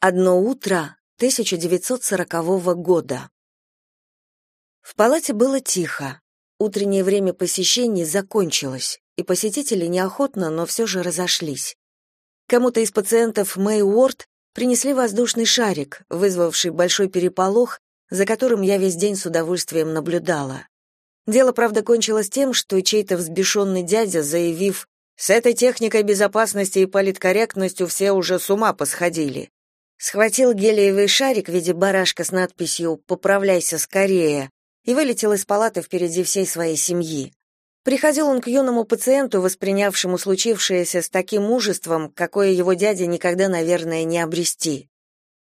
Одно утро 1940 года. В палате было тихо. Утреннее время посещений закончилось, и посетители неохотно, но все же разошлись. Кому-то из пациентов Мэй Уорд принесли воздушный шарик, вызвавший большой переполох, за которым я весь день с удовольствием наблюдала. Дело, правда, кончилось тем, что чей-то взбешенный дядя, заявив «С этой техникой безопасности и политкорректностью все уже с ума посходили», схватил гелиевый шарик в виде барашка с надписью «Поправляйся скорее» и вылетел из палаты впереди всей своей семьи. Приходил он к юному пациенту, воспринявшему случившееся с таким мужеством, какое его дядя никогда, наверное, не обрести.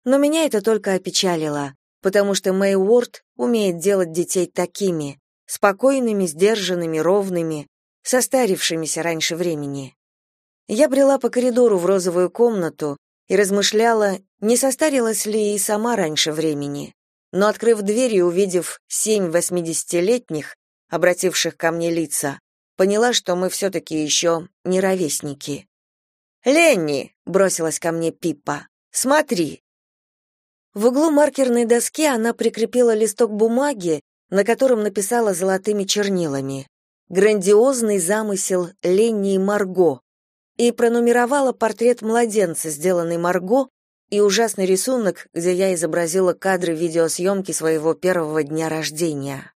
Но меня это только опечалило, потому что Мэй Уорд умеет делать детей такими, спокойными, сдержанными, ровными, состарившимися раньше времени. Я брела по коридору в розовую комнату и размышляла, не состарилась ли и сама раньше времени. Но, открыв дверь и увидев семь восьмидесятилетних, обративших ко мне лица, поняла, что мы все-таки еще не ровесники. «Ленни!» — бросилась ко мне Пиппа. «Смотри!» В углу маркерной доски она прикрепила листок бумаги, на котором написала золотыми чернилами «Грандиозный замысел Ленни и Марго» и пронумеровала портрет младенца, сделанный Марго, и ужасный рисунок, где я изобразила кадры видеосъемки своего первого дня рождения.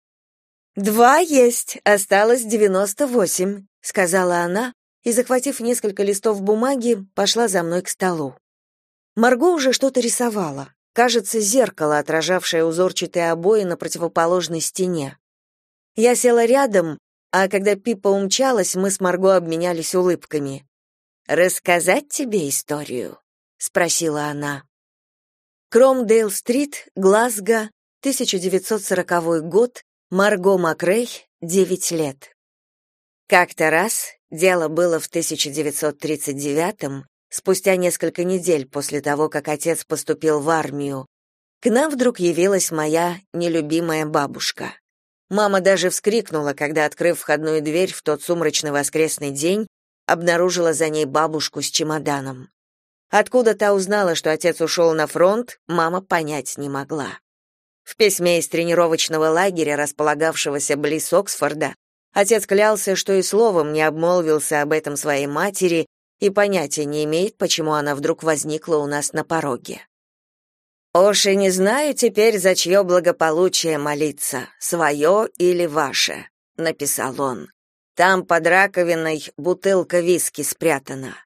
«Два есть, осталось девяносто восемь», — сказала она, и, захватив несколько листов бумаги, пошла за мной к столу. Марго уже что-то рисовала. Кажется, зеркало, отражавшее узорчатые обои на противоположной стене. Я села рядом, а когда Пипа умчалась, мы с Марго обменялись улыбками. «Рассказать тебе историю?» — спросила она. Кромдейл-стрит, Глазго, 1940 год, Марго Макрей, 9 лет. Как-то раз, дело было в 1939-м, спустя несколько недель после того, как отец поступил в армию, к нам вдруг явилась моя нелюбимая бабушка. Мама даже вскрикнула, когда, открыв входную дверь в тот сумрачный воскресный день, обнаружила за ней бабушку с чемоданом. Откуда та узнала, что отец ушел на фронт, мама понять не могла. В письме из тренировочного лагеря, располагавшегося близ Оксфорда, отец клялся, что и словом не обмолвился об этом своей матери и понятия не имеет, почему она вдруг возникла у нас на пороге. «Ож и не знаю теперь, за чье благополучие молиться, свое или ваше», — написал он. «Там под раковиной бутылка виски спрятана».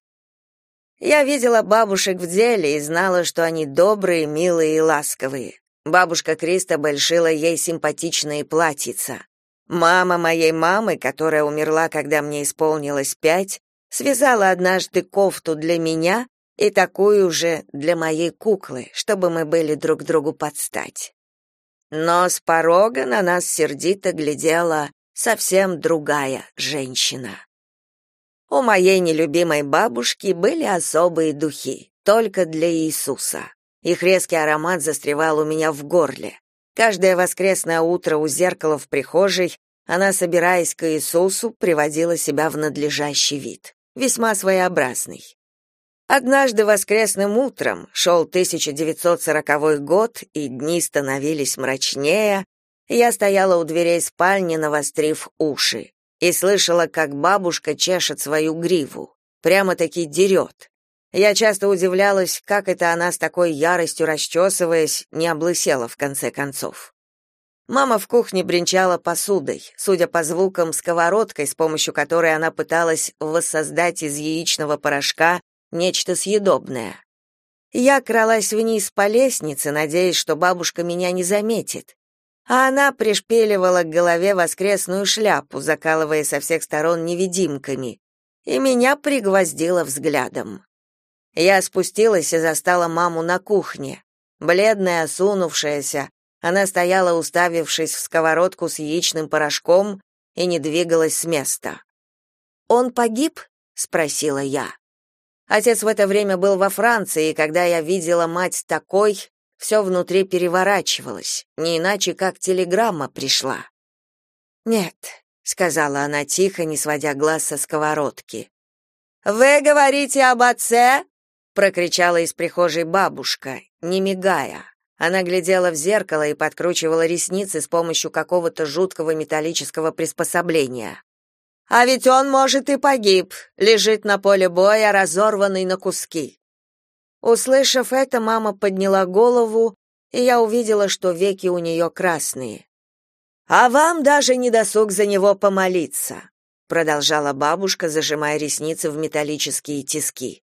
Я видела бабушек в деле и знала, что они добрые, милые и ласковые. Бабушка Кристобель шила ей симпатичные платьица. Мама моей мамы, которая умерла, когда мне исполнилось пять, связала однажды кофту для меня и такую же для моей куклы, чтобы мы были друг другу под стать. Но с порога на нас сердито глядела совсем другая женщина. У моей нелюбимой бабушки были особые духи, только для Иисуса. Их резкий аромат застревал у меня в горле. Каждое воскресное утро у зеркала в прихожей она, собираясь к Иисусу, приводила себя в надлежащий вид, весьма своеобразный. Однажды воскресным утром шел 1940 год, и дни становились мрачнее, я стояла у дверей спальни, навострив уши, и слышала, как бабушка чешет свою гриву, прямо-таки дерет. Я часто удивлялась, как это она с такой яростью расчесываясь, не облысела в конце концов. Мама в кухне бренчала посудой, судя по звукам, сковородкой, с помощью которой она пыталась воссоздать из яичного порошка нечто съедобное. Я кралась вниз по лестнице, надеясь, что бабушка меня не заметит. А она пришпиливала к голове воскресную шляпу, закалывая со всех сторон невидимками, и меня пригвоздила взглядом. Я спустилась и застала маму на кухне. Бледная, осунувшаяся, она стояла, уставившись в сковородку с яичным порошком и не двигалась с места. «Он погиб?» — спросила я. Отец в это время был во Франции, и когда я видела мать такой, все внутри переворачивалось, не иначе как телеграмма пришла. «Нет», — сказала она тихо, не сводя глаз со сковородки. «Вы говорите об отце?» прокричала из прихожей бабушка, не мигая. Она глядела в зеркало и подкручивала ресницы с помощью какого-то жуткого металлического приспособления. А ведь он, может, и погиб, лежит на поле боя, разорванный на куски. Услышав это, мама подняла голову, и я увидела, что веки у нее красные. А вам даже не досуг за него помолиться, продолжала бабушка, зажимая ресницы в металлические тиски.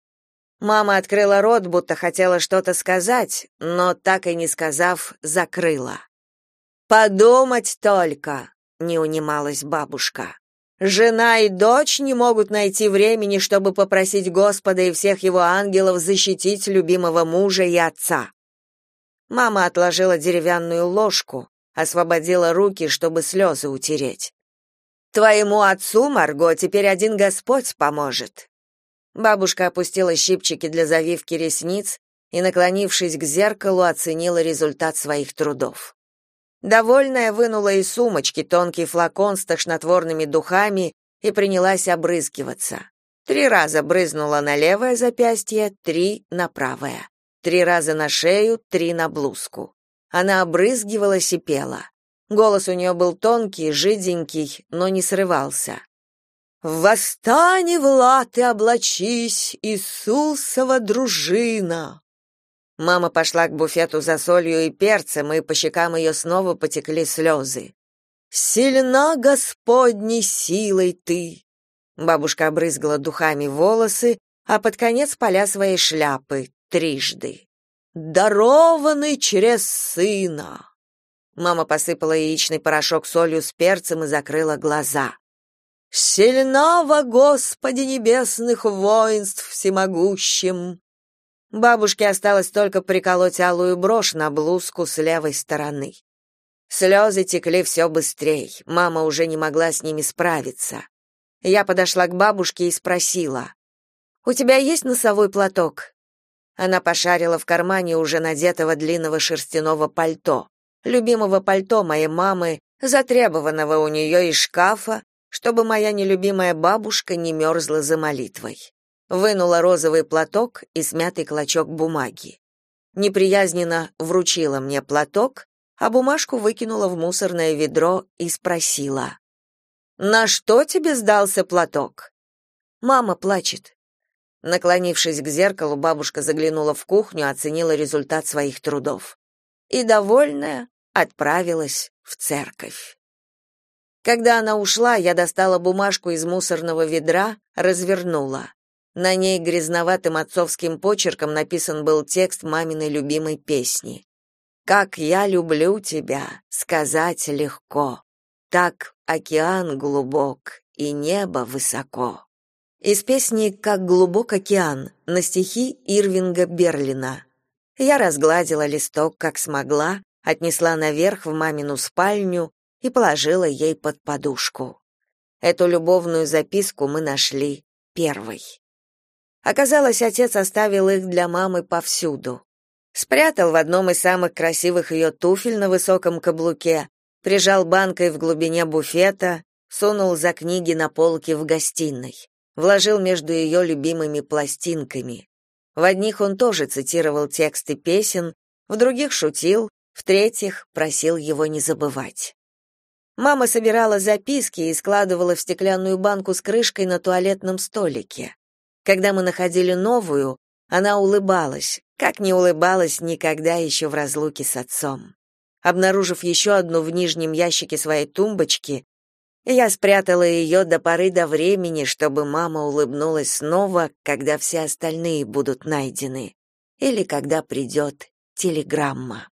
Мама открыла рот, будто хотела что-то сказать, но так и не сказав, закрыла. Подумать только, не унималась бабушка. Жена и дочь не могут найти времени, чтобы попросить Господа и всех его ангелов защитить любимого мужа и отца. Мама отложила деревянную ложку, освободила руки, чтобы слезы утереть. Твоему отцу, Марго, теперь один Господь поможет. Бабушка опустила щипчики для завивки ресниц и, наклонившись к зеркалу, оценила результат своих трудов. Довольная вынула из сумочки тонкий флакон с тошнотворными духами и принялась обрызгиваться. Три раза брызнула на левое запястье, три на правое. Три раза на шею, три на блузку. Она обрызгивалась и пела. Голос у нее был тонкий, жиденький, но не срывался. «Восстань, Влад, и облачись, Иисусова дружина!» Мама пошла к буфету за солью и перцем, и по щекам ее снова потекли слезы. «Сильна Господней силой ты!» Бабушка обрызгала духами волосы, а под конец поля своей шляпы трижды. «Дарованный через сына!» Мама посыпала яичный порошок солью с перцем и закрыла глаза. «Сильна во Господе небесных воинств всемогущим!» Бабушке осталось только приколоть алую брошь на блузку с левой стороны. Слезы текли все быстрее, мама уже не могла с ними справиться. Я подошла к бабушке и спросила, «У тебя есть носовой платок?» Она пошарила в кармане уже надетого длинного шерстяного пальто, любимого пальто моей мамы, затребованного у нее из шкафа, чтобы моя нелюбимая бабушка не мерзла за молитвой вынула розовый платок и смятый клочок бумаги. Неприязненно вручила мне платок, а бумажку выкинула в мусорное ведро и спросила: "На что тебе сдался платок?" Мама плачет. Наклонившись к зеркалу, бабушка заглянула в кухню, оценила результат своих трудов и довольная отправилась в церковь. Когда она ушла, я достала бумажку из мусорного ведра, развернула. На ней грязноватым отцовским почерком написан был текст маминой любимой песни. «Как я люблю тебя, сказать легко, так океан глубок и небо высоко». Из песни «Как глубок океан» на стихи Ирвинга Берлина. Я разгладила листок, как смогла, отнесла наверх в мамину спальню и положила ей под подушку. Эту любовную записку мы нашли первой. Оказалось, отец оставил их для мамы повсюду. Спрятал в одном из самых красивых ее туфель на высоком каблуке, прижал банкой в глубине буфета, сунул за книги на полке в гостиной, вложил между ее любимыми пластинками. В одних он тоже цитировал тексты песен, в других шутил, в третьих просил его не забывать. Мама собирала записки и складывала в стеклянную банку с крышкой на туалетном столике. Когда мы находили новую, она улыбалась, как не улыбалась никогда еще в разлуке с отцом. Обнаружив еще одну в нижнем ящике своей тумбочки, я спрятала ее до поры до времени, чтобы мама улыбнулась снова, когда все остальные будут найдены, или когда придет телеграмма.